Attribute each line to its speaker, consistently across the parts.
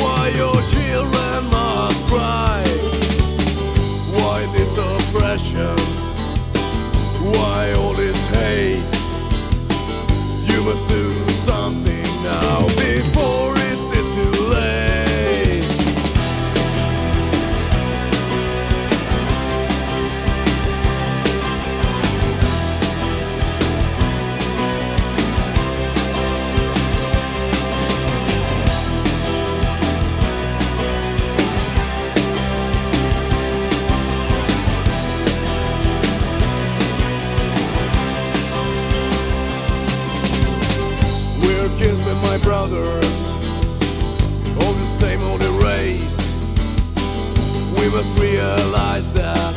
Speaker 1: why your children must cry. Why this oppression? Why all this hate? You must do. All the same old race. We must realize that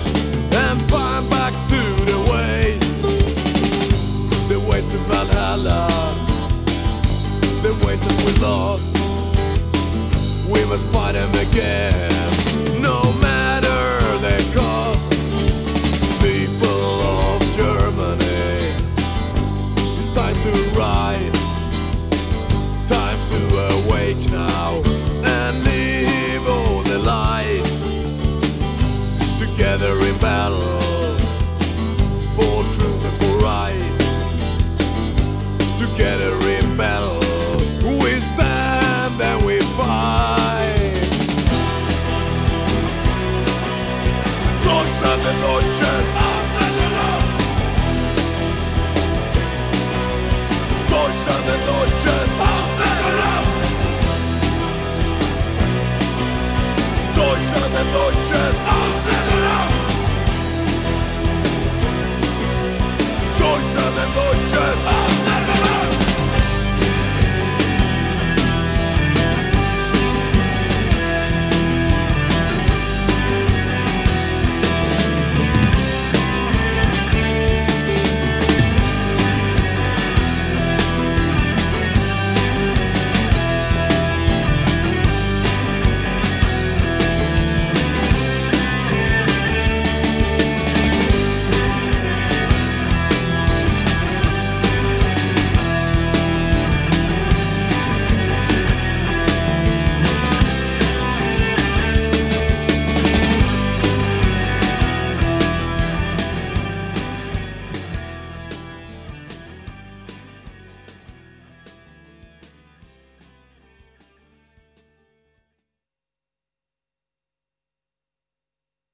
Speaker 1: and find back to the ways, the ways to Valhalla, the ways that we lost. We must fight them again, Together in